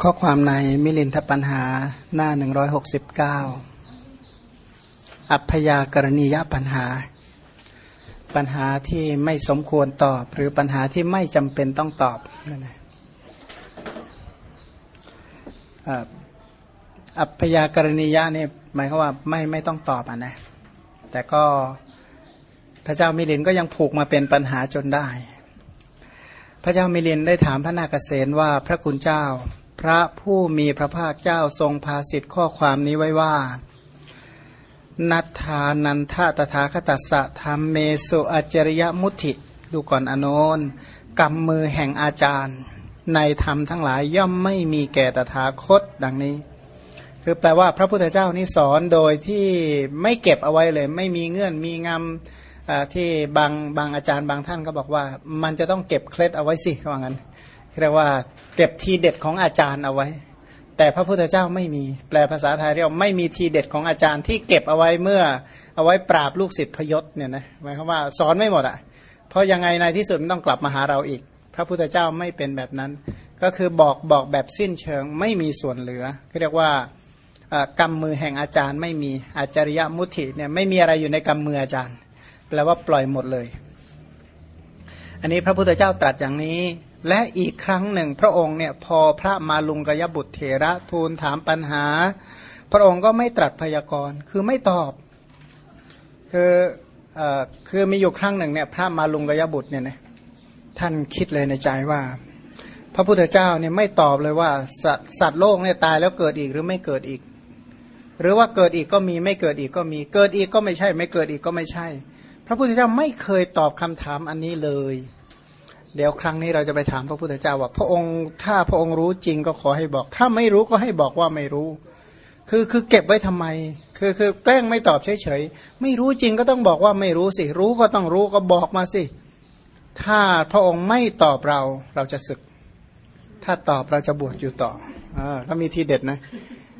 ข้อความในมิลินทปัญหาหน้า 169 อัพยากรณียปัญหา ปัญหาที่ไม่สมควรตอบ หรือปัญหาที่ไม่จำเป็นต้องตอบนั่นเองอัพยากรณียะนี่หมายความว่าไม่ไม่ต้องตอบอะนะ แต่ก็พระเจ้ามิลินก็ยังผูกมาเป็นปัญหาจนได้ พระเจ้ามิลินได้ถามพระนาคเษนว่าพระคุณเจ้า พระผู้มีพระภาคเจ้าทรงพาสิทธิข้อความนี้ไว้ว่า นัทธานันทตถาคตัสสะธรรมเมสุอจริยมุติดูก่อนอนนกำมือแห่งอาจารย์ ในธรรมทั้งหลายย่อมไม่มีแก่ตถาคตดังนี้ คือแปลว่าพระพุทธเจ้านี่สอนโดยที่ไม่เก็บเอาไว้เลย ไม่มีเงื่อนมีงำที่บางบางอาจารย์บางท่านก็บอกว่า มันจะต้องเก็บเคล็ดเอาไว้สิว่างั้น เรียกว่าเก็บทีเด็ดของอาจารย์เอาไว้ แต่พระพุทธเจ้าไม่มี แปลภาษาไทยเรียกไม่มีทีเด็ดของอาจารย์ที่เก็บเอาไว้เมื่อเอาไว้ปราบลูกศิษย์พยศเนี่ยนะหมายความว่าสอนไม่หมดอะ เพราะยังไงในที่สุดมันต้องกลับมาหาเราอีก พระพุทธเจ้าไม่เป็นแบบนั้น ก็คือบอกบอกแบบสิ้นเชิงไม่มีส่วนเหลือเรียกว่ากำมือแห่งอาจารย์ ไม่มีอาจริยมุติเนี่ยไม่มีอะไรอยู่ในกำมืออาจารย์ แปลว่าปล่อยหมดเลย อันนี้พระพุทธเจ้าตรัสอย่างนี้ และอีกครั้งหนึ่งพระองค์เนี่ยพอพระมาลุงกยบุตรเถระทูลถามปัญหา พระองค์ก็ไม่ตรัสพยากรณ์คือไม่ตอบ คืออคือมีอยู่ครั้งหนึ่งเนี่ยพระมาลุงกยบุตรเนี่ยนะท่านคิดเลยในใจว่า พระพุทธเจ้าเนี่ยไม่ตอบเลยว่าสัตสัตว์โลกเนี่ยตายแล้วเกิดอีกหรือไม่เกิดอีก หรือว่าเกิดอีกก็มีไม่เกิดอีกก็มีเกิดอีกก็ไม่ใช่ ไม่เกิดอีกก็ไม่ใช่ พระพุทธเจ้าไม่เคยตอบคำถามอันนี้เลย เดี๋ยวครั้งนี้เราจะไปถามพระพุทธเจ้าว่า พระองค์ถ้าพระองค์รู้จริงก็ขอให้บอก ถ้าไม่รู้ก็ให้บอกว่าไม่รู้ คือคือเก็บไว้ทำไม คือคือแกล้งไม่ตอบเฉยๆไม่รู้จริงก็ต้องบอกว่าไม่รู้สิ รู้ก็ต้องรู้ก็บอกมาสิ ถ้าพระองค์ไม่ตอบเราเราจะศึก ถ้าตอบเราจะบวชอยู่ต่ออ่าก็มีทีเด็ดนะ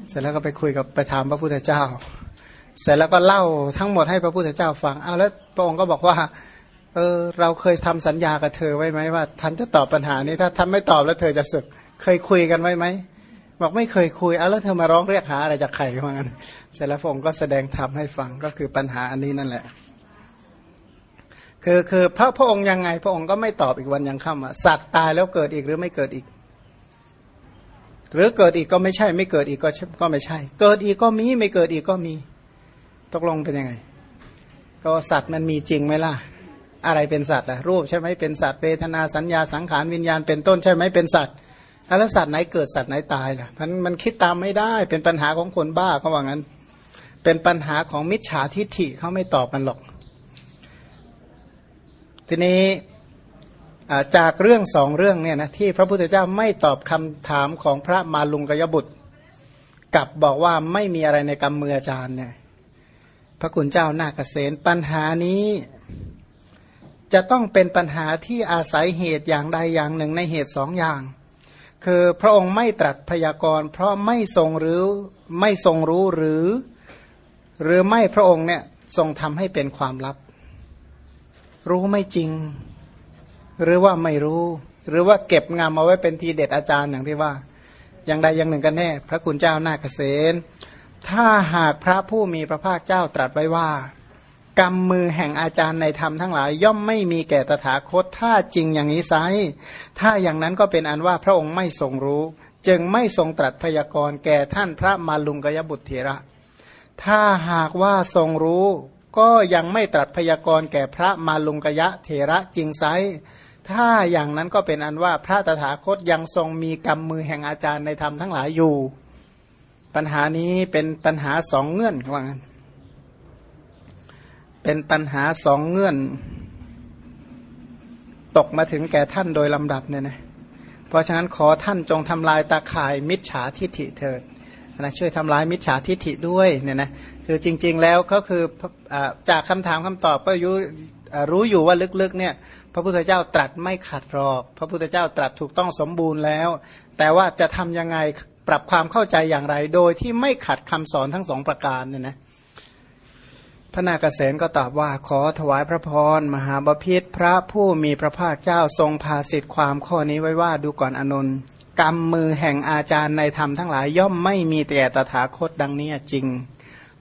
เสร็จแล้วก็ไปคุยกับไปถามพระพุทธเจ้า เสร็จแล้วก็เล่าทั้งหมดให้พระพุทธเจ้าฟังเอาแล้วพระองค์ก็บอกว่า เออเราเคยทำสัญญากับเธอไว้ไหมว่าท่านจะตอบปัญหานี้ถ้าท่านไม่ตอบแล้วเธอจะสึก เคยคุยกันไว้ไหมบอกไม่เคยคุยเอาแล้วเธอมาร้องเรียกหาอะไรจากใครว่างั้นเสร็จแล้วพระองค์ก็แสดงธรรมให้ฟังก็คือปัญหาอันนี้นั่นแหละ คือคือพระพระองค์ยังไง พระองค์ก็ไม่ตอบอีกวันยังค่ำอะสัตว์ตายแล้วเกิดอีกหรือไม่เกิดอีก หรือเกิดอีกก็ไม่ใช่ ไม่เกิดอีกก็ก็ไม่ใช่ เกิดอีกก็มีไม่เกิดอีกก็มี ตกลงเป็นยังไง ก็สัตว์มันมีจริงไหมล่ะ อะไรเป็นสัตว์อะรูปใช่ไหมเป็นสัตว์เวทนาสัญญาสังขารวิญญาณเป็นต้นใช่ไหมเป็นสัตว์แล้วสัตว์ไหนเกิดสัตว์ไหนตายล่ะมันมันคิดตามไม่ได้ เป็นปัญหาของคนบ้าเขาว่างั้น เป็นปัญหาของมิจฉาทิฏฐิเขาไม่ตอบมันหรอก ทีนี้จากเรื่องสองเรื่องเนี่ยนะที่พระพุทธเจ้าไม่ตอบคำถามของพระมาลุงกยบุตร กับบอกว่าไม่มีอะไรในกรรมมืออาจารย์เนี่ยพระคุณเจ้านาเกษตปัญหานี้ จะต้องเป็นปัญหาที่อาศัยเหตุอย่างใดอย่างหนึ่งในเหตุสองอย่าง คือพระองค์ไม่ตรัสพยากรณ์ เพราะไม่ทรงรู้ไม่ทรงรู้หรือ หรือไม่พระองค์เนี่ยทรงทำให้เป็นความลับ รู้ไม่จริง หรือว่าไม่รู้ หรือว่าเก็บงำเอาไว้เป็นทีเด็ดอาจารย์อย่างที่ว่า อย่างใดอย่างหนึ่งกันแน่ พระคุณเจ้านาเกษตถ้าหากพระผู้มีพระภาคเจ้าตรัสไว้ว่า กรรมมือแห่งอาจารย์ในธรรมทั้งหลาย ย่อมไม่มีแก่ตถาคต ถ้าจริงอย่างนี้ไซถ้าอย่างนั้นก็เป็นอันว่าพระองค์ไม่ทรงรู้ จึงไม่ทรงตรัสพยากรณ์แก่ท่านพระมาลุงกยบุตรเถระ ถ้าหากว่าทรงรู้ ก็ยังไม่ตรัสพยากรณ์แก่พระมาลุงกยะเถระจริงไซถ้าอย่างนั้นก็เป็นอันว่าพระตถาคตยังทรงมีกรรมมือแห่งอาจารย์ในธรรมทั้งหลายอยู่ ปัญหานี้เป็นปัญหาสองเงื่อนว่างั้น เป็นปัญหาสองเงื่อน ตกมาถึงแก่ท่านโดยลำดับเนี่ยนะเพราะฉะนั้นขอท่านจงทำลายตาข่ายมิจฉาทิฐิเถิดนะช่วยทำลายมิจฉาทิฐิด้วยเนี่ยนะคือจริง ๆแล้วก็คือจากคำถามคำตอบก็ยุรู้อยู่ว่าลึกๆเนี่ยพระพุทธเจ้าตรัสไม่ขัดหรอก พระพุทธเจ้าตรัสถูกต้องสมบูรณ์แล้ว แต่ว่าจะทำยังไงปรับความเข้าใจอย่างไร โดยที่ไม่ขัดคำสอนทั้งสองประการเนี่ยนะ พระนาคเษนก็ตอบว่าขอถวายพระพรมหาบพิษพระผู้มีพระภาคเจ้าทรงพาสิทธิความข้อนี้ไว้ว่าดูก่อนอนนท์กรรมมือแห่งอาจารย์ในธรรมทั้งหลายย่อมไม่มีแต่ตถาคตดังนี้จริง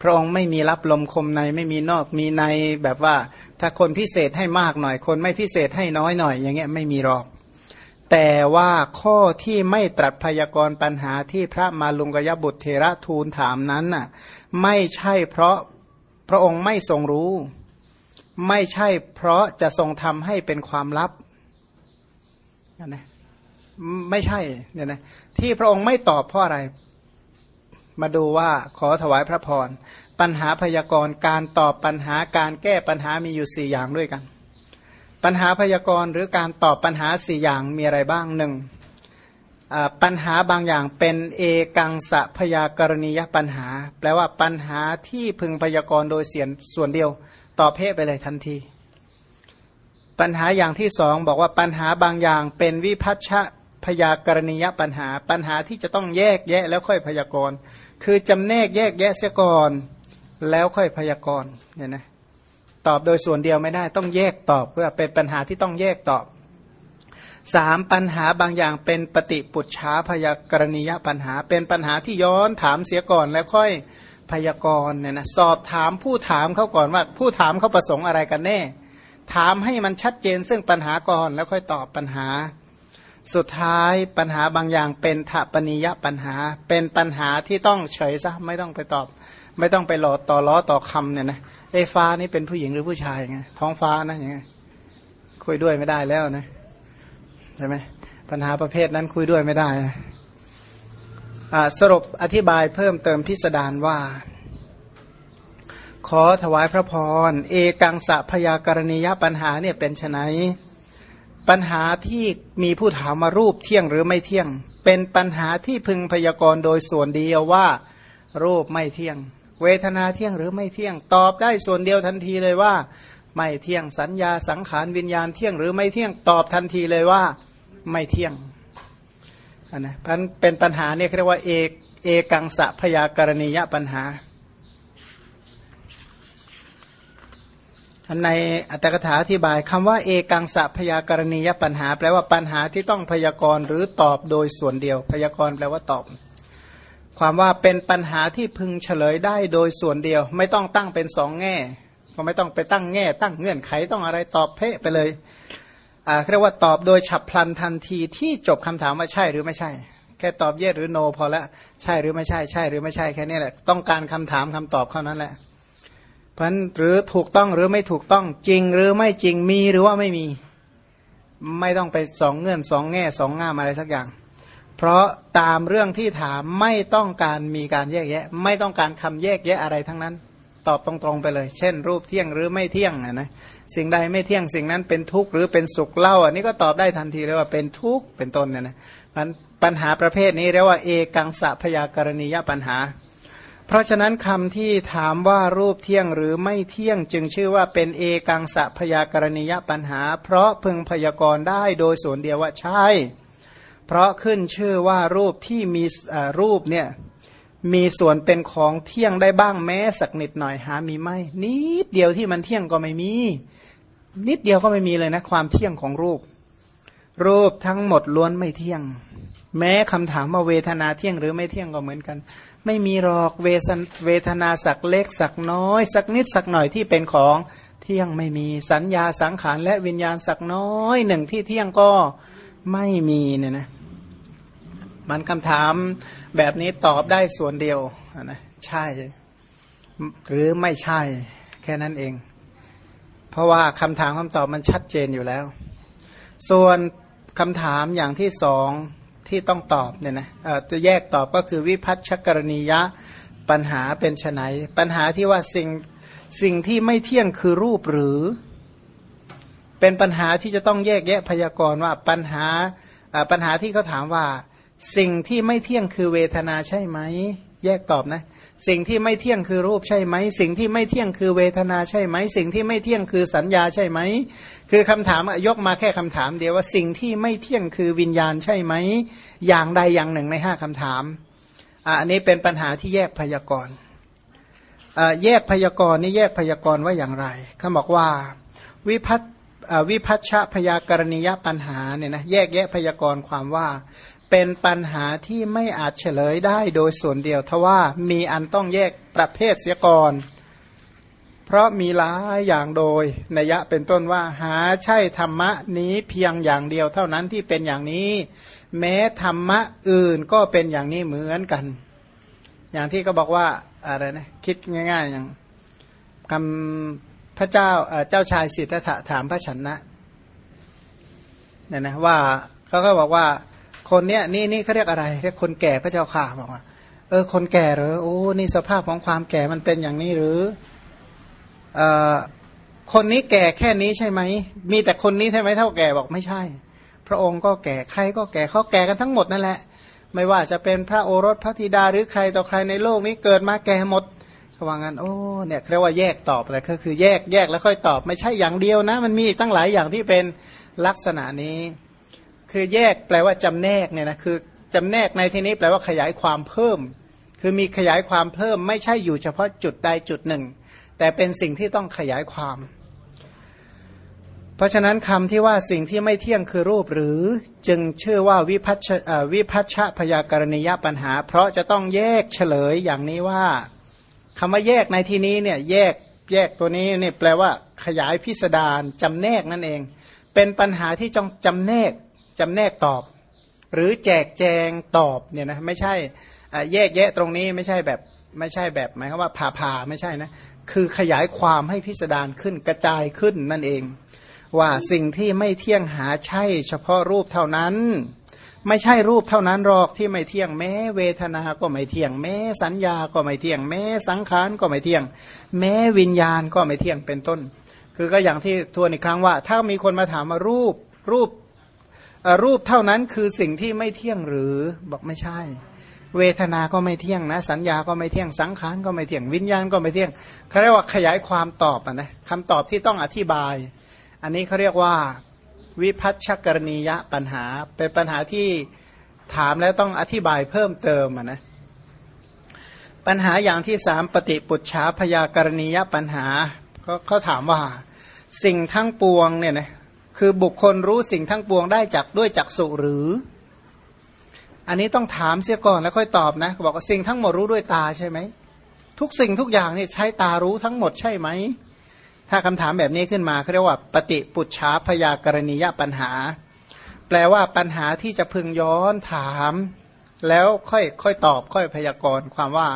พระองค์ไม่มีรับลมคมในไม่มีนอกมีในแบบว่า ถ้าคนพิเศษให้มากหน่อย คนไม่พิเศษให้น้อยหน่อย อย่างเงี้ยไม่มีหรอก แต่ว่าข้อที่ไม่ตรัสพยากรณ์ปัญหาที่พระมาลุงกยบุตรเทระทูลถามนั้นน่ะไม่ใช่เพราะ พระองค์ไม่ทรงรู้ ไม่ใช่เพราะจะทรงทำให้เป็นความลับนะไม่ใช่เนี่ยนะที่พระองค์ไม่ตอบเพราะอะไร มาดูว่าขอถวายพระพร ปัญหาพยากรณ์การตอบปัญหาการแก้ปัญหามีอยู่สี่อย่างด้วยกัน ปัญหาพยากรณ์หรือการตอบปัญหาสี่อย่างมีอะไรบ้างหนึ่ง ปัญหาบางอย่างเป็นเอกังสะพยากรณียปัญหา แปลว่าปัญหาที่พึงพยากรณ์โดยเสียนส่วนเดียวตอบเพศไปเลยทันที ปัญหาอย่างที่สองบอกว่าปัญหาบางอย่างเป็นวิพัชชะพยากรณียปัญหา ปัญหาที่จะต้องแยกแยะแล้วค่อยพยากรณ์ คือจำแนกแยกแยะเสียก่อนแล้วค่อยพยากรณ์เนี่ยนะตอบโดยส่วนเดียวไม่ได้ต้องแยกตอบเพื่อเป็นปัญหาที่ต้องแยกตอบ สามปัญหาบางอย่างเป็นปฏิปุจฉาพยากรณียปัญหา เป็นปัญหาที่ย้อนถามเสียก่อนแล้วค่อยพยากรณ์เนี่ยนะสอบถามผู้ถามเขาก่อนว่า ผู้ถามเขาประสงค์อะไรกันแน่ ถามให้มันชัดเจนซึ่งปัญหาก่อนแล้วค่อยตอบปัญหา สุดท้ายปัญหาบางอย่างเป็นถปนิยปัญหา เป็นปัญหาที่ต้องเฉยซะไม่ต้องไปตอบ ไม่ต้องไปหลอดต่อล้อต่อคำเนี่ยนะไอ้ฟ้านี่เป็นผู้หญิงหรือผู้ชายไงท้องฟ้านะอย่างไงคุยด้วยไม่ได้แล้วนะ ใช่ไหมปัญหาประเภทนั้นคุยด้วยไม่ได้สรุปอธิบายเพิ่มเติมพิสดารว่า ขอถวายพระพร เอกังสะพยากรณียปัญหาเนี่ยเป็นไนปัญหาที่มีผู้ถามมารูปเที่ยงหรือไม่เที่ยง เป็นปัญหาที่พึงพยากรณ์โดยส่วนเดียวว่า รูปไม่เที่ยง เวทนาเที่ยงหรือไม่เที่ยง ตอบได้ส่วนเดียวทันทีเลยว่า ไม่เที่ยงสัญญาสังขารวิญญาณเที่ยงหรือไม่เที่ยงตอบทันทีเลยว่าไม่เที่ยงนะพันเป็นปัญหาเนี่ยเรียกว่าเอกเอกังสะพยากรณียปัญหาในอัตถกถาอธิบายคำว่าเอกังสะพยากรณียปัญหา แปลว่าปัญหาที่ต้องพยากรณ์หรือตอบโดยส่วนเดียว พยากรณ์แปลว่าตอบ ความว่าเป็นปัญหาที่พึงเฉลยได้โดยส่วนเดียว ไม่ต้องตั้งเป็นสองแง่ ก็ไม่ต้องไปตั้งแง่ ตั้งเงื่อนไขต้องอะไรตอบเพะไปเลยเรียกว่าตอบโดยฉับพลันทันทีที่จบคำถามว่าใช่หรือไม่ใช่ แค่ตอบเยสหรือโนพอแล้วใช่หรือไม่ใช่ ใช่หรือไม่ใช่แค่นี้แหละต้องการคำถามคำตอบเท่านั้นแหละ เพราะหรือถูกต้องหรือไม่ถูกต้องจริงหรือไม่จริงมีหรือว่าไม่มี ไม่ต้องไปสองเงื่อนสองแง่สองง่ามอะไรสักอย่าง เพราะตามเรื่องที่ถามไม่ต้องการมีการแยกแยะ ไม่ต้องการคำแยกแยะอะไรทั้งนั้น ตอบตรงๆไปเลย เช่น รูปเที่ยงหรือไม่เที่ยงนะสิ่งใดไม่เที่ยงสิ่งนั้นเป็นทุกข์หรือเป็นสุขเล่า อันนี้ก็ตอบได้ทันทีเลยว่าเป็นทุกข์เป็นต้นเนี่ยนะมันปัญหาประเภทนี้เรียกว่าเอกังสะพยากรณียปัญหา เพราะฉะนั้นคำที่ถามว่ารูปเที่ยงหรือไม่เที่ยงจึงชื่อว่าเป็นเอกังสะพยากรณียปัญหา เพราะพึงพยากรณ์ได้โดยส่วนเดียวว่าใช่ เพราะขึ้นชื่อว่ารูปที่มีรูปเนี่ย มีส่วนเป็นของเที่ยงได้บ้างแม้สักนิดหน่อยหามีไหมนิดเดียวที่มันเที่ยงก็ไม่มี นิดเดียวก็ไม่มีเลยนะความเที่ยงของรูป รูปทั้งหมดล้วนไม่เที่ยง แม้คำถามว่าเวทนาเที่ยงหรือไม่เที่ยงก็เหมือนกัน ไม่มีหรอกเวสเวทนาสักเล็กสักน้อย สักนิดสักหน่อยที่เป็นของเที่ยงไม่มีสัญญาสังขารและวิญญาณสักน้อยหนึ่งที่เที่ยงก็ไม่มีเนี่ยนะ มันคำถามแบบนี้ตอบได้ส่วนเดียวนะใช่ หรือไม่ใช่ แค่นั้นเอง เพราะว่าคำถามคำตอบมันชัดเจนอยู่แล้ว ส่วนคำถามอย่างที่สองที่ต้องตอบเนี่ยนะจะแยกตอบก็คือวิพัฒชกรณียะปัญหาเป็นไนปัญหาที่ว่าสิ่งสิ่งที่ไม่เที่ยงคือรูปหรือ เป็นปัญหาที่จะต้องแยกแยะพยากรณ์ว่าปัญหาปัญหาที่เขาถามว่า สิ่งที่ไม่เที่ยงคือเวทนาใช่ไหม แยกตอบนะ สิ่งที่ไม่เที่ยงคือรูปใช่ไหม สิ่งที่ไม่เที่ยงคือเวทนาใช่ไหม สิ่งที่ไม่เที่ยงคือสัญญาใช่ไหม คือคำถามยกมาแค่คำถามเดียวว่าสิ่งที่ไม่เที่ยงคือวิญญาณใช่ไหม อย่างใดอย่างหนึ่งในห้าคำถาม อันนี้เป็นปัญหาที่แยกพยากรณ์แยกพยากรณ์นี่แยกพยากรณ์ว่าอย่างไรเขาบอกว่าวิพัฒวิพัชชะพยากรณียปัญหาเนี่ยนะแยกแยะพยากรณ์ความว่า เป็นปัญหาที่ไม่อาจเฉลยได้โดยส่วนเดียวทว่ามีอันต้องแยกประเภทเสียก่อน เพราะมีหลายอย่างโดยนัยะเป็นต้นว่าหาใช่ธรรมะนี้เพียงอย่างเดียวเท่านั้นที่เป็นอย่างนี้ แม้ธรรมะอื่นก็เป็นอย่างนี้เหมือนกัน อย่างที่ก็บอกว่าอะไรนะคิดง่ายๆอย่างคำพระเจ้าเจ้าชายสิทธัตถะถามพระชนะเนี่ยนะว่าเขาก็บอกว่า คนเนี้ยนี่นี่เขาเรียกอะไรเรียกคนแก่พระเจ้าข่าบอกว่า เออ คนแก่หรือโอ้นี่สภาพของความแก่มันเป็นอย่างนี้หรือเอ่อคนนี้แก่แค่นี้ใช่ไหมมีแต่คนนี้ใช่ไหมเท่าแก่บอกไม่ใช่ พระองค์ก็แก่ใครก็แก่เขาแก่กันทั้งหมดนั่นแหละ ไม่ว่าจะเป็นพระโอรสพระธิดาหรือใครต่อใครในโลกนี้เกิดมาแก่หมดเขาว่างั้นโอ้เนี่ยเรียกว่าแยกตอบเลยก็คือแยกแยกแล้วค่อยตอบ ไม่ใช่อย่างเดียวนะ มันมีอีกตั้งหลายอย่างที่เป็นลักษณะนี้ คือแยกแปลว่าจำแนกเนี่ยนะคือจำแนกในที่นี้แปลว่าขยายความเพิ่ม คือมีขยายความเพิ่มไม่ใช่อยู่เฉพาะจุดใดจุดหนึ่ง แต่เป็นสิ่งที่ต้องขยายความ เพราะฉะนั้นคำที่ว่าสิ่งที่ไม่เที่ยงคือรูปหรือจึงชื่อว่าวิพัชวิพัชพยากรณียปัญหา เพราะจะต้องแยกเฉลยอย่างนี้ว่าคำว่าแยกในที่นี้เนี่ยแยกแยกตัวนี้เนี่ยแปลว่าขยายพิสดารจำแนกนั่นเอง เป็นปัญหาที่จงจำแนก จำแนกตอบ หรือแจกแจงตอบเนี่ยนะไม่ใช่แยกแยะตรงนี้ไม่ใช่แบบไม่ใช่แบบหมายความว่าผ่าผ่าไม่ใช่นะคือขยายความให้พิสดารขึ้นกระจายขึ้นนั่นเอง ว่าสิ่งที่ไม่เที่ยงหาใช่ เฉพาะรูปเท่านั้น ไม่ใช่รูปเท่านั้นหรอกที่ไม่เที่ยงแม้ เวทนาก็ไม่เที่ยง แม้สัญญาก็ไม่เที่ยง แม้สังขารก็ไม่เที่ยง แม้วิญญาณก็ไม่เที่ยงเป็นต้น คือก็อย่างที่ทวนอีกครั้งว่า ถ้ามีคนมาถามมารูปรูป รูปเท่านั้นคือสิ่งที่ไม่เที่ยงหรือบอกไม่ใช่ เวทนา ก็ไม่เที่ยงนะ สัญญาก็ไม่เที่ยงสังขารก็ไม่เที่ยงวิญญาณก็ไม่เที่ยงเขาเรียกว่าขยายความตอบนะคำตอบที่ต้องอธิบาย อันนี้เขาเรียกว่าวิพัฒชกรณียะปัญหา เป็นปัญหาที่ถามแล้วต้องอธิบายเพิ่มเติมนะปัญหาอย่างที่สามปฏิปุจฉาพยากรณียปัญหาเขาถามว่า สิ่งทั้งปวงเนี่ยนะ คือบุคคลรู้สิ่งทั้งปวงได้จากด้วยจักสุหรือ อันนี้ต้องถามเสียก่อนแล้วค่อยตอบนะบอกว่าสิ่งทั้งหมดรู้ด้วยตาใช่ไหมทุกสิ่งทุกอย่างนี่ใช้ตารู้ทั้งหมดใช่ไหมถ้าคำถามแบบนี้ขึ้นมาเขาเรียกว่า ปฏิปุจฉาพยากรณียปัญหา แปลว่าปัญหาที่จะพึงย้อนถาม แล้วค่อยค่อยตอบค่อยพยากรณ์ความว่า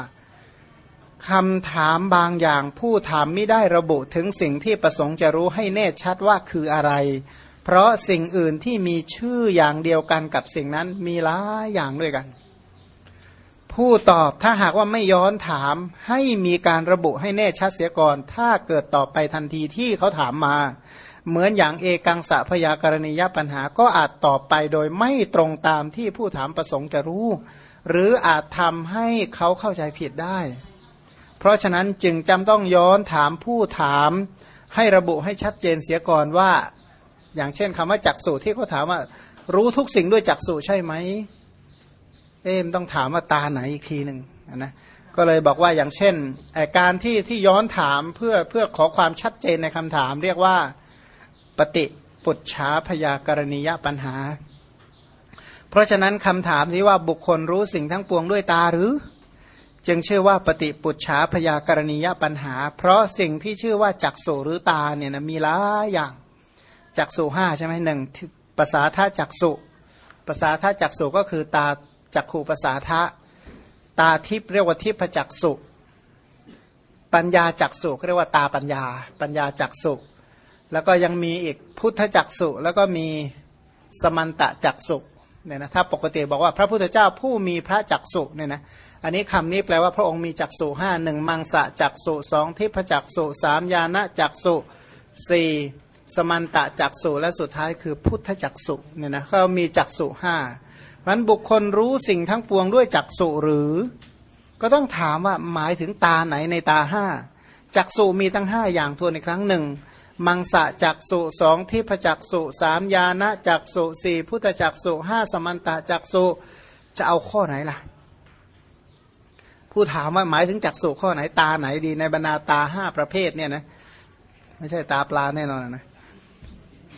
คำถามบางอย่างผู้ถามไม่ได้ระบุถึงสิ่งที่ประสงค์จะรู้ให้แน่ชัดว่าคืออะไร เพราะสิ่งอื่นที่มีชื่ออย่างเดียวกันกับสิ่งนั้นมีหลายอย่างด้วยกัน ผู้ตอบถ้าหากว่าไม่ย้อนถามให้มีการระบุให้แน่ชัดเสียก่อน ถ้าเกิดตอบไปทันทีที่เขาถามมา เหมือนอย่างเอกังสะพยากรณียปัญหาก็อาจตอบไปโดยไม่ตรงตามที่ผู้ถามประสงค์จะรู้ หรืออาจทำให้เขาเข้าใจผิดได้ ราะฉะนั้นจึงจำต้องย้อนถามผู้ถามให้ระบุให้ชัดเจนเสียก่อนว่า อย่างเช่นคำว่าจักสุที่เขาถามว่า รู้ทุกสิ่งด้วยจักสุใช่ไหมเอ๊มต้องถามว่าตาไหนอีกทีหนึ่งนะก็เลยบอกว่าอย่างเช่นการที่ที่ย้อนถามเพื่อเพื่อขอความชัดเจนในคำถาม เรียกว่าปฏิปุจฉาพยากรณียปัญหา เพราะฉะนั้นคำถามที่ว่าบุคคลรู้สิ่งทั้งปวงด้วยตาหรือ จึงชื่อว่าปฏิปุจฉาพยากรณียปัญหา เพราะสิ่งที่ชื่อว่าจักสุหรือตาเนี่ยนะมีหลายอย่างจักสุห้าใช่ไหมหนึ่งภาษาท่าจักสุภาษาท่าจักสุก็คือตาจักขูภาษาทะตาทิพเรียกว่าทิพจักสุปัญญาจักสุเรียกว่าตาปัญญา ปัญญาจักสุแล้วก็ยังมีอีกพุทธจักสุแล้วก็มีสมันตะจักสุ เนี่ยนะถ้าปกติบอกว่าพระพุทธเจ้าผู้มีพระจักสุเนี่ยนะอันนี้คำนี้แปลว่าพระองค์มีจักสุห้าหนึ่งมังสะจักสุสองทิพจักสุสามยานะจักสุสี่สมันตะจักสุและสุดท้ายคือพุทธจักสุเนี่ยนะเขามีจักสุห้ามันบุคคลรู้สิ่งทั้งปวงด้วยจักสุหรือ ก็ต้องถามว่าหมายถึงตาไหนในตาห้าจักสุมีตั้งห้าอย่างทวนในครั้งหนึ่ง มังสะจักสุสองทิพจักสุสามยานะจักสุสี่พุทธจักสุห้าสมันตะจักสุจะเอาข้อไหนล่ะ ผู้ถามว่าหมายถึงจักสุข้อไหนตาไหนดีในบรรดาตาห้าประเภทเนี่ยนะไม่ใช่ตาปลาแน่นอนนะ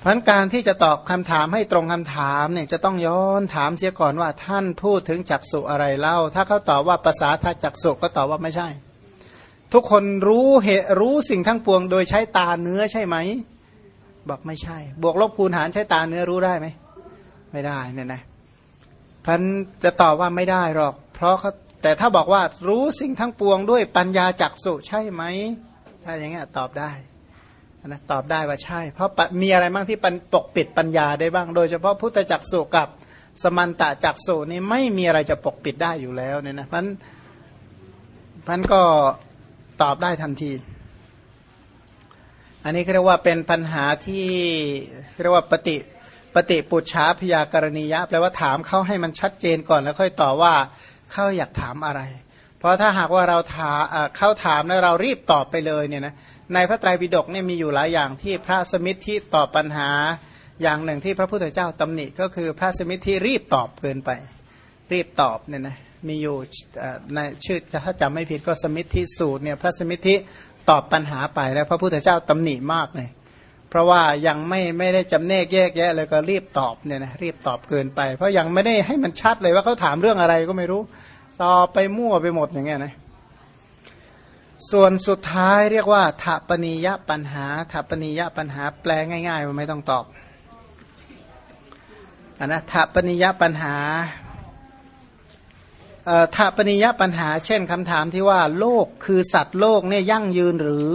พันการที่จะตอบคำถามให้ตรงคำถามเนี่ยจะต้องย้อนถามเสียก่อนว่าท่านพูดถึงจักสุอะไรเล่า ถ้าเขาตอบว่าภาษาทัจักสุก็ตอบว่าไม่ใช่ ทุกคนรู้เหตุรู้สิ่งทั้งปวง โดยใช้ตาเนื้อใช่ไหม บอกไม่ใช่ บวกลบคูณหารใช้ตาเนื้อรู้ได้ไหม ไม่ได้เนี่ยนะพันจะตอบว่าไม่ได้หรอก เพราะเขาแต่ถ้าบอกว่ารู้สิ่งทั้งปวงด้วยปัญญาจักสุใช่ไหม ถ้าอย่างเงี้ยตอบได้นะตอบได้ว่าใช่ เพราะมีอะไรบ้างที่ปกปิดปัญญาได้บ้าง โดยเฉพาะพุทธจักสุกับสมันตะจักสุนี่ไม่มีอะไรจะปกปิดได้อยู่แล้วเนี่ยนะพันพันก็ ตอบได้ทันที อันนี้เรียกว่าเป็นปัญหาที่เรียกว่าปฏิปฏิปุจฉาพยากรณียะแปลว่าถามเขาให้มันชัดเจนก่อนแล้วค่อยตอบว่าเขาอยากถามอะไร เพราะถ้าหากว่าเราถามเข้าถามแล้วเรารีบตอบไปเลยเนี่ยนะในพระไตรปิฎกเนี่ยมีอยู่หลายอย่างที่พระสมิทธิตอบปัญหาอย่างหนึ่งที่พระพุทธเจ้าตำหนิก็คือพระสมิทธิรีบตอบเกินไป รีบตอบเนี่ยนะ มีอยู่ในชื่อถ้าจำไม่ผิดก็สมิทธิสูตรเนี่ยพระสมิทธิตอบปัญหาไปแล้วพระพุทธเจ้าตำหนิมากเลยเพราะว่ายังไม่ไม่ได้จำแนกแยกแยะเลยก็รีบตอบเนี่ยนะรีบตอบเกินไป เพราะยังไม่ได้ให้มันชัดเลยว่าเขาถามเรื่องอะไรก็ไม่รู้ ตอบไปมั่วไปหมดอย่างเงี้ยนะส่วนสุดท้ายเรียกว่าถปนิยปัญหาถปนิยปัญหาแปลง่ายๆมันไม่ต้องตอบอนนะถปนิยปัญหา ถาปนิยปัญหา เช่นคำถามที่ว่าโลกคือสัตว์โลกเนี่ยยั่งยืนหรือ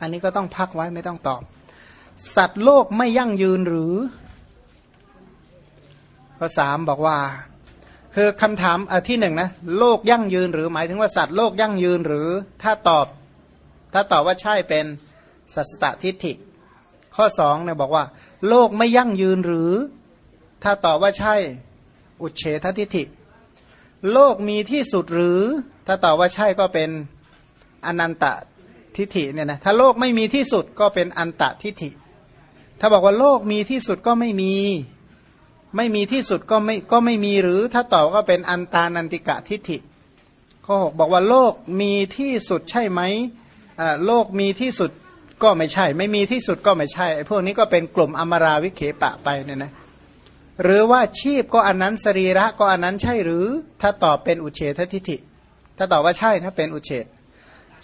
อันนี้ก็ต้องพักไว้ไม่ต้องตอบ สัตว์โลกไม่ยั่งยืนหรือข้อสามบอกว่า คือคำถามอที่หนึ่งนะโลกยั่งยืนหรือหมายถึงว่าสัตว์โลกยั่งยืนหรือ ถ้าตอบ ถ้าตอบว่าใช่เป็นสัสตทิฏฐิ ข้อสองเนี่ยบอกว่า โลกไม่ยั่งยืนหรือ ถ้าตอบว่าใช่ อุเฉททิฏฐิ โลกมีที่สุดหรือ ถ้าตอบว่าใช่ก็เป็นอนันตทิฏฐิเนี่ยนะถ้าโลกไม่มีที่สุดก็เป็นอันตทิฏฐิ ถ้าบอกว่าโลกมีที่สุดก็ไม่มี ไม่มีที่สุดก็ไม่ก็ไม่มีหรือ ถ้าตอบก็เป็นอันตานันติกะทิฏฐิข้อหกบอกว่าโลกมีที่สุดใช่ไหมโลกมีที่สุดก็ไม่ใช่ ไม่มีที่สุดก็ไม่ใช่ไอ้พวกนี้ก็เป็นกลุ่มอมราวิเคปะไปเนี่ยนะ หรือว่าชีพก็อันนั้นสรีระก็อันนั้นใช่หรือ ถ้าตอบเป็นอุเฉททิฏฐิ ถ้าตอบว่าใช่ถ้าเป็นอุเฉท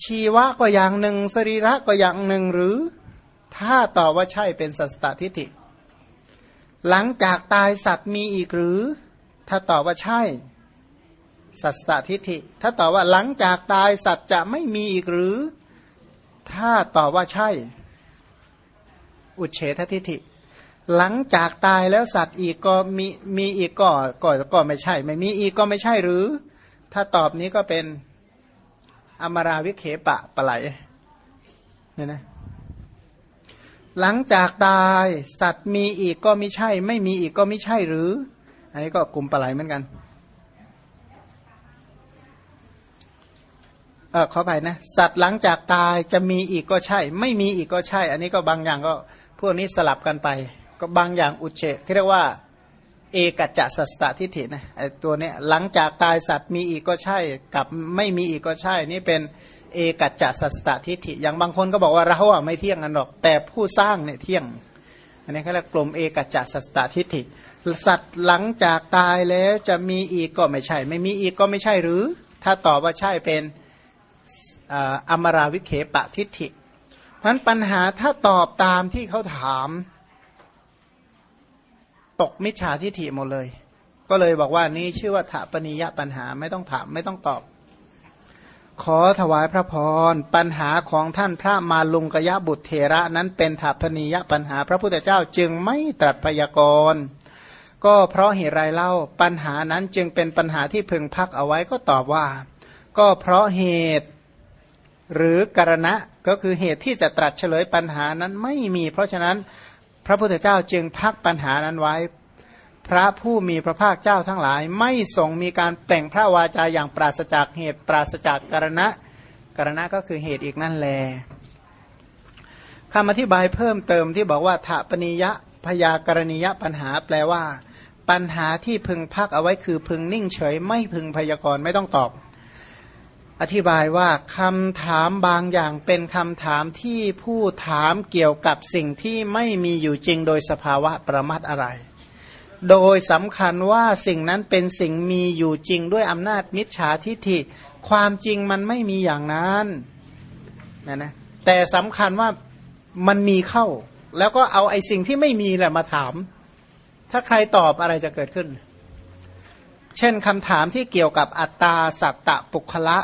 ชีวะก็อย่างหนึ่ง สรีระก็อย่างหนึ่งหรือ ถ้าตอบว่าใช่เป็นสัสตทิฏฐิ หลังจากตายสัตว์มีอีกหรือ ถ้าตอบว่าใช่ สัตตทิฏฐิ ถ้าตอบว่าหลังจากตายสัตว์จะไม่มีอีกหรือ ถ้าตอบว่าใช่ อุเฉททิฏฐิ หลังจากตายแล้วสัตว์อีกก็มีมีอีกก็ก็ก็ไม่ใช่ ไม่มีอีกก็ไม่ใช่หรือ ถ้าตอบนี้ก็เป็นอมราวิเคปะปะไหลเนี่ยนะหลังจากตายสัตว์มีอีกก็ไม่ใช่ ไม่มีอีกก็ไม่ใช่หรือ อันนี้ก็กลุ่มปลาไหลเหมือนกันเออขอไปนะสัตว์หลังจากตายจะมีอีกก็ใช่ ไม่มีอีกก็ใช่ อันนี้ก็บางอย่างก็พวกนี้สลับกันไป ก็บางอย่างอุเฉที่เรียกว่า เอกจัสสตทิฏฐินะไอตัวเนี้ยหลังจากตายสัตว์มีอีกก็ใช่ กับไม่มีอีกก็ใช่ นี่เป็นเอกจจสัสตทิฏฐิ อย่างบางคนก็บอกว่าเราอะไม่เที่ยงกันหรอก แต่ผู้สร้างเนี่ยเที่ยง อันนี้เขาเรียกกลุ่มเอกจจสัสตทิฏฐิ สัตว์หลังจากตายแล้วจะมีอีกก็ไม่ใช่ ไม่มีอีกก็ไม่ใช่หรือ ถ้าตอบว่าใช่เป็นอมราวิเคปะทิฏฐิเพราะปัญหาถ้าตอบตามที่เขาถาม ตกมิจฉาทิฏฐิหมดเลย ก็เลยบอกว่านี้ชื่อว่าถาปนิยปัญหาไม่ต้องถามไม่ต้องตอบ ขอถวายพระพรปัญหาของท่านพระมาลุงกยะบุตรเทระนั้นเป็นถาพนียปัญหา พระพุทธเจ้าจึงไม่ตรัสพยากรณ์ก็เพราะเหตุไรเล่าปัญหานั้นจึงเป็นปัญหาที่พึงพักเอาไว้ก็ตอบว่า ก็เพราะเหตุหรือกรณะก็คือเหตุที่จะตรัสเฉลยปัญหานั้นไม่มี เพราะฉะนั้น พระพุทธเจ้าจึงพักปัญหานั้นไว้ พระผู้มีพระภาคเจ้าทั้งหลาย ไม่ทรงมีการแต่งพระวาจาอย่างปราศจากเหตุปราศจากกรณะกรณะก็คือเหตุอีกนั่นแลคำอธิบายเพิ่มเติมที่บอกว่าถปนิยะพยากรณียะปัญหาแปลว่า ปัญหาที่พึงพักเอาไว้คือพึงนิ่งเฉย ไม่พึงพยากรณ์ไม่ต้องตอบ อธิบายว่าคำถามบางอย่างเป็นคำถามที่ผู้ถามเกี่ยวกับสิ่งที่ไม่มีอยู่จริงโดยสภาวะประมัดอะไร โดยสำคัญว่าสิ่งนั้นเป็นสิ่งมีอยู่จริงด้วยอำนาจมิจฉาทิฐิ ความจริงมันไม่มีอย่างนั้นนะนะแต่สำคัญว่ามันมีเข้า แล้วก็เอาไอ้สิ่งที่ไม่มีแหละมาถาม ถ้าใครตอบอะไรจะเกิดขึ้น เช่นคำถามที่เกี่ยวกับอัตตาสัตตะปุคละ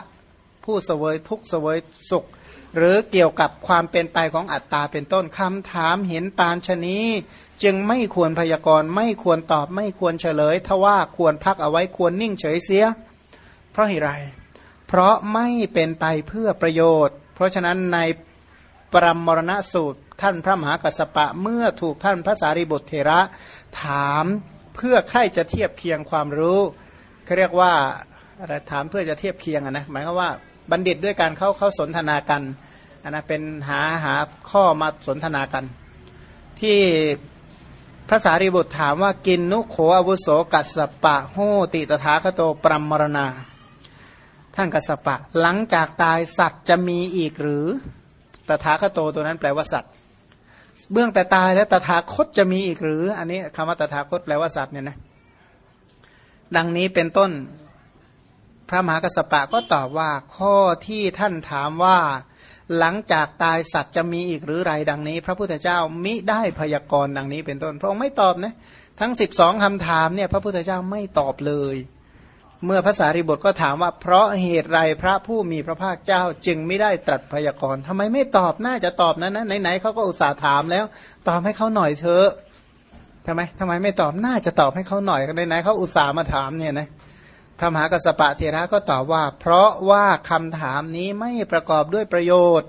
ผู้เสวยทุกเสวยสุข หรือเกี่ยวกับความเป็นไปของอัตตาเป็นต้นคำถามเห็นปานชนีจึงไม่ควรพยากรณ์ไม่ควรตอบไม่ควรเฉลย ทว่าควรพักเอาไว้ควรนิ่งเฉยเสีย เพราะเหตุไร เพราะไม่เป็นไปเพื่อประโยชน์ เพราะฉะนั้นในปรมมรณสูตรท่านพระมหากัสปะเมื่อถูกท่านพระสารีบุตรเถระถามเพื่อใครจะเทียบเคียงความรู้เขาเรียกว่าอะไรถามเพื่อจะเทียบเคียงนะหมายความว่า บัณฑิตด้วยการเขาเขาสนทนากันอันนะเป็นหาหาข้อมาสนทนากัน ที่พระสารีบุตรถามว่ากินนุโขอวุโสกัสปะโหติตถาคโตปรมมรณา ท่านกัสปะ หลังจากตายสัตว์จะมีอีกหรือตถาคโตตัวนั้นแปลว่าสัตว์ เบื้องแต่ตายแล้วตถาคตจะมีอีกหรือ อันนี้คำว่าตถาคตแปลว่าสัตว์เนี่ยนะดังนี้เป็นต้น ระมหากัสปะก็ตอบว่าข้อที่ท่านถามว่า หลังจากตายสัตว์จะมีอีกหรือไรดังนี้ พระพุทธเจ้ามิได้พยากรณ์ดังนี้เป็นต้น พระองค์ไม่ตอบนะทั้งสิบสองคำถามเนี่ยพระพุทธเจ้าไม่ตอบเลย เมื่อภาษาริบทก็ถามว่า เพราะเหตุไรพระผู้มีพระภาคเจ้าจึงไม่ได้ตรัสพยากรณ์ทำไมไม่ตอบน่าจะตอบนั้นนะไหนๆเขาก็อุตส่าห์ถามแล้ว ตอบให้เขาหน่อยเถอะทำไมทำไมไม่ตอบน่าจะตอบให้เขาหน่อยไหนๆเขาอุตส่าห์มาถามเนี่ยนะ ระมหากัสปะเทระก็ตอบว่า เพราะว่าคำถามนี้ไม่ประกอบด้วยประโยชน์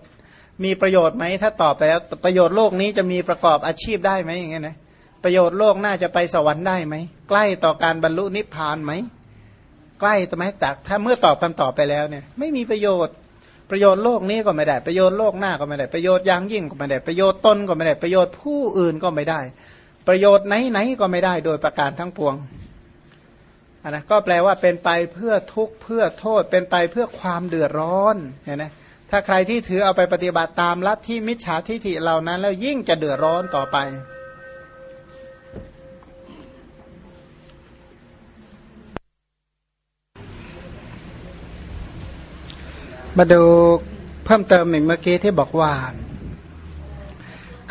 มีประโยชน์ไหมถ้าตอบไปแล้วประโยชน์โลกนี้จะมีประกอบอาชีพได้ไหมอย่างเงี้ยนะประโยชน์โลกน่าจะไปสวรรค์ได้ไหมใกล้ต่อการบรรลุนิพพานไหมใกล้ไหมจากถ้าเมื่อตอบคำตอบไปแล้วเนี่ยไม่มีประโยชน์ประโยชน์โลกนี้ก็ไม่ได้ประโยชน์โลกหน้าก็ไม่ได้ประโยชน์ยังยิ่งก็ไม่ได้ประโยชน์ตนก็ไม่ได้ประโยชน์ผู้อื่นก็ไม่ได้ ประโยชน์ไหนๆก็ไม่ได้โดยประการทั้งปวง นะก็แปลว่าเป็นไปเพื่อทุกข์เพื่อโทษ เป็นไปเพื่อความเดือดร้อนเนี่ยนะถ้าใครที่ถือเอาไปปฏิบัติตามลัทธิมิจฉาทิฐิเหล่านั้น แล้วยิ่งจะเดือดร้อนต่อไป มาดูเพิ่มเติมอีกเมื่อกี้ที่บอกว่า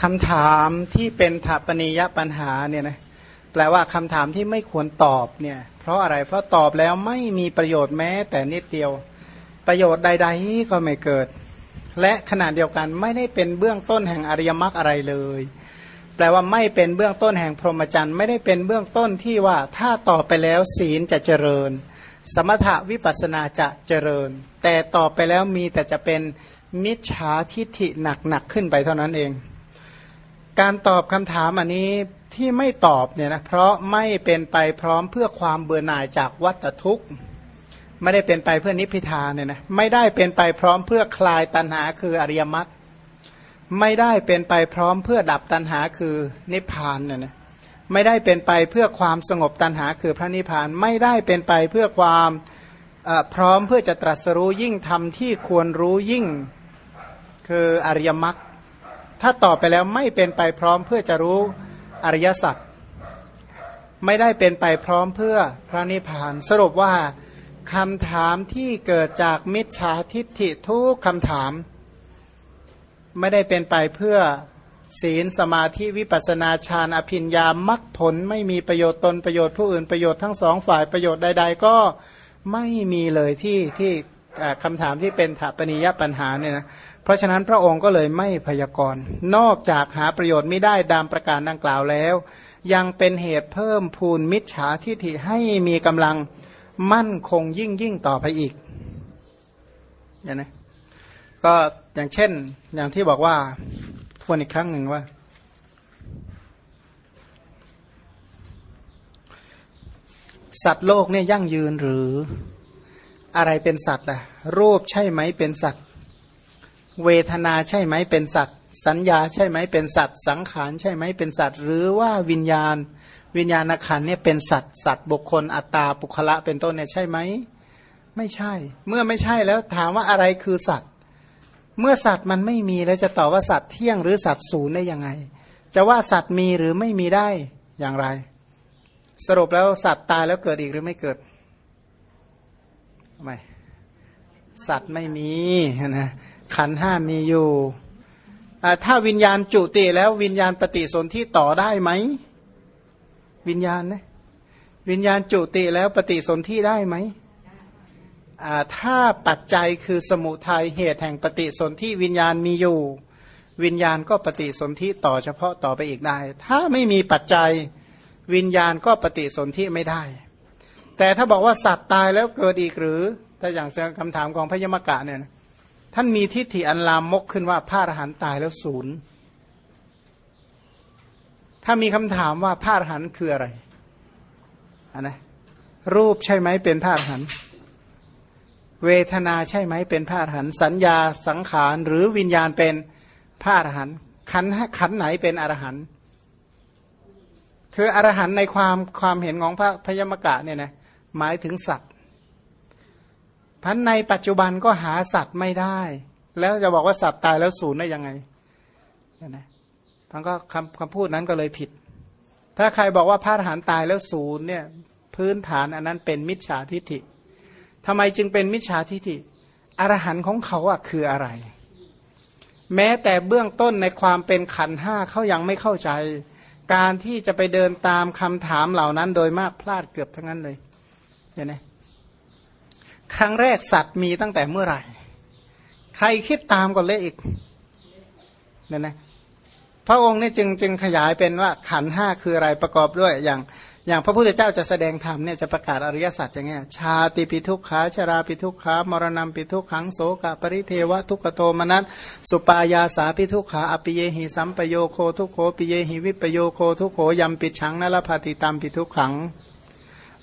คำถามที่เป็นถาปนิยปัญหาเนี่ยนะ แปลว่าคำถามที่ไม่ควรตอบเนี่ย เพราะอะไรเพราะตอบแล้วไม่มีประโยชน์แม้ แต่นิดเดียว ประโยชน์ใด ๆ ก็ไม่เกิด และขณะเดียวกันไม่ได้เป็นเบื้องต้นแห่งอริยมรรคอะไรเลย แปลว่าไม่เป็นเบื้องต้นแห่งพรหมจรรย์ไม่ได้เป็นเบื้องต้นที่ว่าถ้าตอบไปแล้วศีลจะเจริญ สมถะวิปัสนาจะเจริญ แต่ตอบไปแล้วมีแต่จะเป็นมิจฉาทิฐิหนักๆขึ้นไปเท่านั้นเอง การตอบคำถามอันนี้ ที่ไม่ตอบเนี่ยนะเพราะไม่เป็นไปพร้อมเพื่อความเบื่อหน่ายจากวัฏทุกข์ ไม่ได้เป็นไปเพื่อนิพพิทานเนี่ยนะไม่ได้เป็นไปพร้อมเพื่อคลายตัณหาคืออริยมรรคไม่ได้เป็นไปพร้อมเพื่อดับตัณหาคือนิพพานเนี่ยนะไม่ได้เป็นไปเพื่อความสงบตัณหาคือพระนิพพานไม่ได้เป็นไปเพื่อความพร้อมเพื่อจะตรัสรู้ยิ่งทำที่ควรรู้ยิ่งคืออริยมรรคถ้าตอบไปแล้วไม่เป็นไปพร้อมเพื่อจะรู้ อริยสัจไม่ได้เป็นไปพร้อมเพื่อพระนิพพาน สรุปว่าคำถามที่เกิดจากมิจฉาทิฏฐิทุกคำถาม ไม่ได้เป็นไปเพื่อศีลสมาธิวิปัสนาฌานอภิญญามรรคผลไม่มีประโยชน์ตนประโยชน์ผู้อื่นประโยชน์ทั้งสองฝ่ายประโยชน์ใด ๆ ก็ไม่มีเลยที่ที่คำถามที่เป็นถาปนิยปัญหาเนี่ยนะ เพราะฉะนั้นพระองค์ก็เลยไม่พยากรณ์นอกจากหาประโยชน์ไม่ได้ดามประการดังกล่าวแล้ว ยังเป็นเหตุเพิ่มพูนมิจฉาทิฐิให้มีกำลังมั่นคงยิ่งยิ่งต่อไปอีกอย่างนี้ก็อย่างเช่นอย่างที่บอกว่าทวนอีกครั้งหนึ่งว่า สัตว์โลกเนี่ยยั่งยืนหรืออะไรเป็นสัตว์อะรูปใช่ไหมเป็นสัตว์ เวทนาใช่ไหมเป็นสัตว์ สัญญาใช่ไหมเป็นสัตว์ สังขารใช่ไหมเป็นสัตว์ หรือว่าวิญญาณ วิญญาณขันเนี่ยเป็นสัตว์ สัตว์บุคคลอัตตาปุคละเป็นต้นเนี่ยใช่ไหมไม่ใช่ เมื่อไม่ใช่แล้วถามว่าอะไรคือสัตว์ เมื่อสัตว์มันไม่มีแล้วจะตอบว่าสัตว์เที่ยงหรือสัตว์ศูนย์ได้ยังไง จะว่าสัตว์มีหรือไม่มีได้อย่างไร สรุปแล้วสัตว์ตายแล้วเกิดอีกหรือไม่เกิดไม่สัตว์ไม่มีนะ ขันห้ามีอยู่ ถ้าวิญญาณจุติแล้ววิญญาณปฏิสนธิต่อได้ไหม วิญญาณนะวิญญาณจุติแล้วปฏิสนธิได้ไหมถ้าปัจจัยคือสมุทัยเหตุแห่งปฏิสนธิวิญญาณมีอยู่ วิญญาณก็ปฏิสนธิต่อเฉพาะต่อไปอีกได้ ถ้าไม่มีปัจจัยวิญญาณก็ปฏิสนธิไม่ได้ แต่ถ้าบอกว่าสัตว์ตายแล้วเกิดอีกหรือถ้าอย่างคำถามของพยมกะเนี่ย ท่านมีทิฏฐิอันลามกขึ้นว่าพระอรหันต์ตายแล้วศูนย์ ถ้ามีคำถามว่าพระอรหันต์คืออะไรอันนะรูปใช่ไหมเป็นพระอรหันต์เวทนาใช่ไหมเป็นพระอรหันต์สัญญาสังขารหรือวิญญาณเป็นพระอรหันต์ขันขันไหนเป็นอรหันต์คืออรหันต์ในความความเห็นของพระพยมกะเนี่ยนะหมายถึงสัตว์ พันในปัจจุบันก็หาสัตว์ไม่ได้ แล้วจะบอกว่าสัตว์ตายแล้วศูนย์ได้ยังไงนะท่านก็คำคำพูดนั้นก็เลยผิด ถ้าใครบอกว่าพระอรหันต์ตายแล้วศูนย์เนี่ย พื้นฐานอันนั้นเป็นมิจฉาทิฏฐิทำไมจึงเป็นมิจฉาทิฏฐิอรหันต์ของเขาอะคืออะไร แม้แต่เบื้องต้นในความเป็นขันห้าเขายังไม่เข้าใจ การที่จะไปเดินตามคำถามเหล่านั้นโดยมากพลาดเกือบทั้งนั้นเลยเห็นไหม ครั้งแรกสัตว์มีตั้งแต่เมื่อไหร่ ใครคิดตามก็เละอีกเนี่ยนะพระองค์นี่จึงจึงขยายเป็นว่าขันห้าคืออะไรประกอบด้วยอย่างอย่างพระพุทธเจ้าจะแสดงธรรมเนี่ยจะประกาศอริยสัจอย่างเงี้ยชาติปิทุกขาชราปิทุกขามรณะปิทุกขังโสกปริเทวะทุกโทมนัสสุปายาสาปิทุกขาอปิเยหิสัมปโยโคทุกโขปิเยหิวิปโยโคทุกโขยำปิดฉังนลภาติตามปิทุกขัง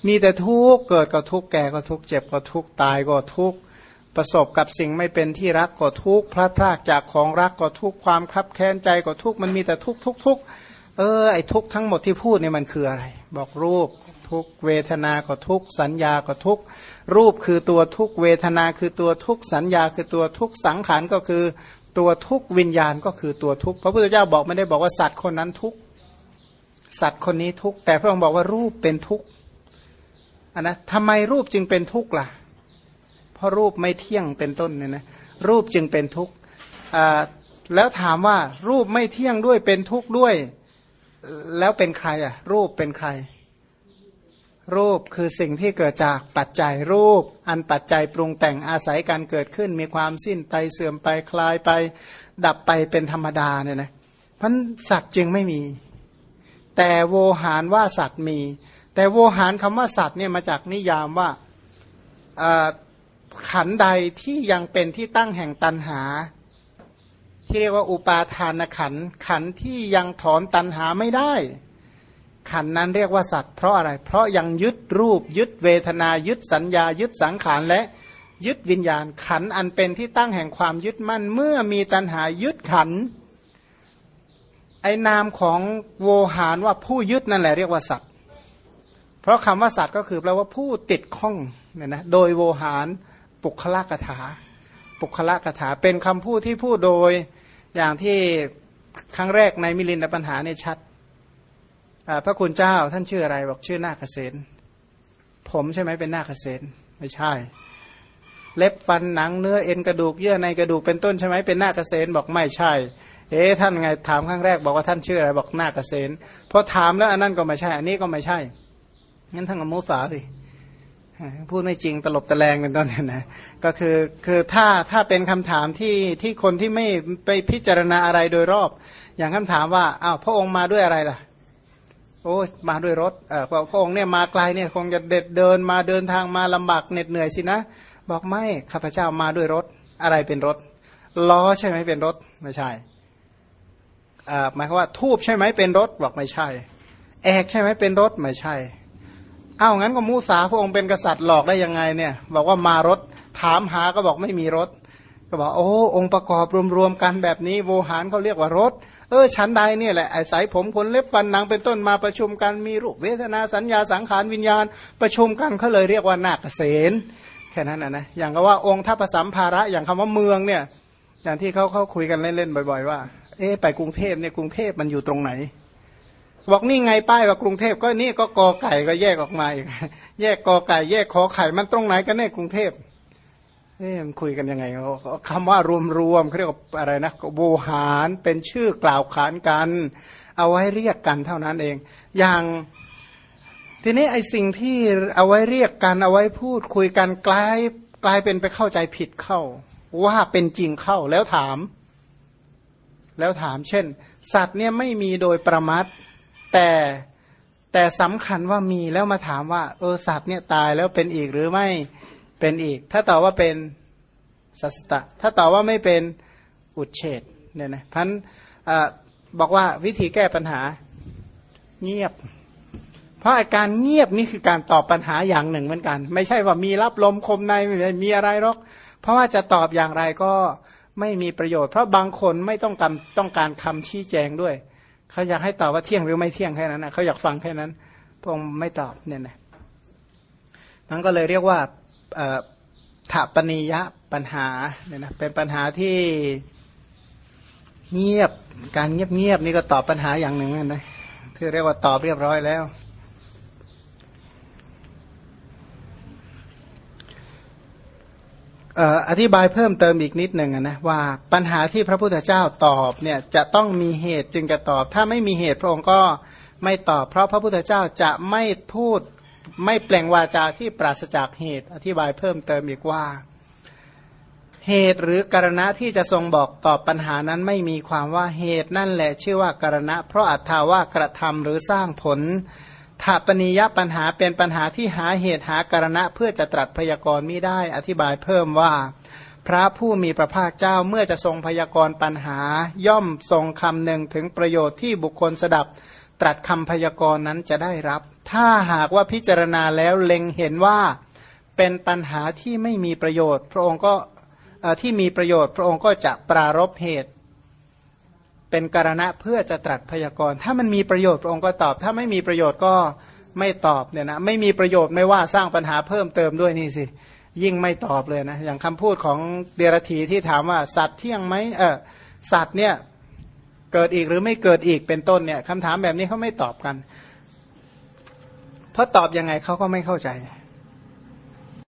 มีแต่ทุกข์เกิดก็ทุกข์แก่ก็ทุกข์เจ็บก็ทุกข์ตายก็ทุกข์ประสบกับสิ่งไม่เป็นที่รักก็ทุกข์พลาดพลาดจากของรักก็ทุกข์ความคับแค้นใจก็ทุกข์มันมีแต่ทุกข์ทุกข์ทุกข์เออไอ้ทุกข์ทั้งหมดที่พูดเนี่ยมันคืออะไร บอกรูปทุกเวทนาก็ทุกสัญญาก็ทุกรูปคือตัวทุกเวทนาคือตัวทุกสัญญาคือตัวทุกสังขารก็คือตัวทุกวิญญาณก็คือตัวทุกพระพุทธเจ้าบอกไม่ได้บอกว่าสัตว์คนนั้นทุกสัตว์คนนี้ทุกแต่พระองค์บอกว่ารูปเป็นทุก อันนะทำไมรูปจึงเป็นทุกข์ล่ะ เพราะรูปไม่เที่ยงเป็นต้นเนี่ยนะรูปจึงเป็นทุกข์แล้วถามว่ารูปไม่เที่ยงด้วยเป็นทุกข์ด้วย แล้วเป็นใครอะ รูปเป็นใคร รูปคือสิ่งที่เกิดจากปัจจัยรูป อันปัจจัยปรุงแต่งอาศัยการเกิดขึ้น มีความสิ้นไปเสื่อมไปคลายไป ดับไปเป็นธรรมดาเนี่ยนะพันสัตว์จึงไม่มี แต่โวหารว่าสัตว์มี แต่โวหารคำว่าสัตว์เนี่ยมาจากนิยามว่าขันใดที่ยังเป็นที่ตั้งแห่งตันหา ที่เรียกว่าอุปาทานขันขันที่ยังถอนตันหาไม่ได้ ขันนั้นเรียกว่าสัตว์เพราะอะไร เพราะยังยึดรูป ยึดเวทนา ยึดสัญญา ยึดสังขารและยึดวิญญาณ ขันอันเป็นที่ตั้งแห่งความยึดมั่น เมื่อมีตันหายึดขันไอนามของโวหารว่าผู้ยึดนั่นแหละเรียกว่าสัตว์ เพราะคำว่าสัตว์ก็คือแปลว่าผู้ติดข้องเนี่ยนะโดยโวหารปุคละกถา ปุคละกถา เป็นคำพูดที่พูดโดยอย่างที่ครั้งแรกในมิลินปัญหาเนี่ยชัดพระคุณเจ้าท่านชื่ออะไรบอกชื่อนาคเสนผมใช่ไหมเป็นนาคเสนไม่ใช่ เล็บฟันหนังเนื้อเอ็นกระดูกเยื่อในกระดูกเป็นต้นใช่ไหมเป็นนาคเสนบอกไม่ใช่ เอ๊ะท่านไงถามครั้งแรกบอกว่าท่านชื่ออะไรบอกนาคเสนพอถามแล้วอันนั้นก็ไม่ใช่ อันนี้ก็ไม่ใช่ งั้นท่านก็มุสาสิพูดไม่จริงตลบตะแลงเป็นต้นเนี่ยนะก็คือคือถ้าถ้าเป็นคำถามที่ที่คนที่ไม่ไปพิจารณาอะไรโดยรอบ อย่างคำถามว่าอ้าวพระองค์มาด้วยอะไรล่ะ โอ้มาด้วยรถเออพระองค์เนี่ยมาไกลเนี่ยคงจะเด็ดเดินมาเดินทางมาลำบากเหน็ดเหนื่อยสินะ บอกไม่ข้าพเจ้ามาด้วยรถอะไรเป็นรถล้อใช่ไหมเป็นรถไม่ใช่อ่าหมายความว่าทูบใช่ไหมเป็นรถบอกไม่ใช่ แอกใช่ไหมเป็นรถไม่ใช่ อ้าวงั้นก็มูสาพระองค์เป็นกษัตริย์หลอกได้ยังไงเนี่ยบอกว่ามารถถามหาก็บอกไม่มีรถ ก็บอกโอ้องค์ประกอบรวมๆกันแบบนี้โวหารเขาเรียกว่ารถ เออชั้นใดเนี่ยแหละไอ้สายผมขนเล็บฟันหนังเป็นต้นมาประชุมกันมีรูปเวทนาสัญญาสังขารวิญญาณ ประชุมกันเขาเลยเรียกว่านาคเสนแค่นั้นนะนะอย่างก็ว่าองค์ทัพสัมภาระอย่างคำว่าเมืองเนี่ยอย่างที่เขาเขาคุยกันเล่นๆบ่อย ๆ ว่า เอ๊ไปกรุงเทพเนี่ยกรุงเทพมันอยู่ตรงไหน บอกนี่ไงป้ายว่ากรุงเทพก็นี่ก็กอไก่ก็แยกออกมาอีกแยกกอไก่ แยกขอไข่มันตรงไหนกันแน่กรุงเทพเอ๊ะมันคุยกันยังไงคำว่ารวมๆเขาเรียกว่าอะไรนะโบหารเป็นชื่อกล่าวขานกัน เอาไว้เรียกกันเท่านั้นเอง อย่างทีนี้ไอ้สิ่งที่เอาไว้เรียกกันเอาไว้พูดคุยกันกลายกลายเป็นไปเข้าใจผิดเข้า ว่าเป็นจริงเข้าแล้วถาม แล้วถามเช่น สัตว์เนี่ยไม่มีโดยประมัด แต่แต่สำคัญว่ามีแล้วมาถามว่า เออสัตว์เนี่ยตายแล้วเป็นอีกหรือไม่เป็นอีก ถ้าตอบว่าเป็นสัสตะ ถ้าตอบว่าไม่เป็นอุดเฉดเนี่ยนะพันบอกว่าวิธีแก้ปัญหาเงียบ เพราะอาการเงียบนี่คือการตอบปัญหาอย่างหนึ่งเหมือนกัน ไม่ใช่ว่ามีรับลมคมในไม่มีอะไรหรอก เพราะว่าจะตอบอย่างไรก็ไม่มีประโยชน์ เพราะบางคนไม่ต้องการต้องการคำชี้แจงด้วย เขาอยากให้ตอบว่าเที่ยงหรือไม่เที่ยงแค่นั้นนะเขาอยากฟังแค่นั้นพงไม่ตอบเนี่ยนะนั้นก็เลยเรียกว่าถาปนิยะปัญหาเนี่ยนะเป็นปัญหาที่เงียบการเงียบเงียบนี่ก็ตอบปัญหาอย่างหนึ่งนะที่เรียกว่าตอบเรียบร้อยแล้ว อธิบายเพิ่มเติมอีกนิดหนึ่งนะว่าปัญหาที่พระพุทธเจ้าตอบเนี่ยจะต้องมีเหตุจึงจะตอบ ถ้าไม่มีเหตุพระองค์ก็ไม่ตอบ เพราะพระพุทธเจ้าจะไม่พูดไม่แปลงวาจาที่ปราศจากเหตุ อธิบายเพิ่มเติมอีกว่า เหตุหรือการณะที่จะทรงบอกตอบปัญหานั้นไม่มีความว่าเหตุนั่นแหละชื่อว่าการณะ เพราะอัตถาว่ากระทำหรือสร้างผล ถาปนิยปัญหาเป็นปัญหาที่หาเหตุหาการณะเพื่อจะตรัสพยากรณ์มิได้ อธิบายเพิ่มว่า พระผู้มีพระภาคเจ้าเมื่อจะทรงพยากรณ์ปัญหา ย่อมทรงคำหนึ่งถึงประโยชน์ที่บุคคลสดับ ตรัสคำพยากรณ์นั้นจะได้รับ ถ้าหากว่าพิจารณาแล้วเล็งเห็นว่าเป็นปัญหาที่ไม่มีประโยชน์ พระองค์ก็ที่มีประโยชน์ พระองค์ก็จะปรารบเหตุ เป็นการณะเพื่อจะตรัสพยากรณ์ถ้ามันมีประโยชน์พระองค์ก็ตอบ ถ้าไม่มีประโยชน์ก็ไม่ตอบเนี่ยนะไม่มีประโยชน์ไม่ว่าสร้างปัญหาเพิ่มเติมด้วยนี่สิ ยิ่งไม่ตอบเลยนะ อย่างคำพูดของเดรธีที่ถามว่าสัตว์เที่ยงไหมเออสัตว์เนี่ยเกิดอีกหรือไม่เกิดอีกเป็นต้นเนี่ยคำถามแบบนี้เขาไม่ตอบกัน เพราะตอบยังไงเขาก็ไม่เข้าใจ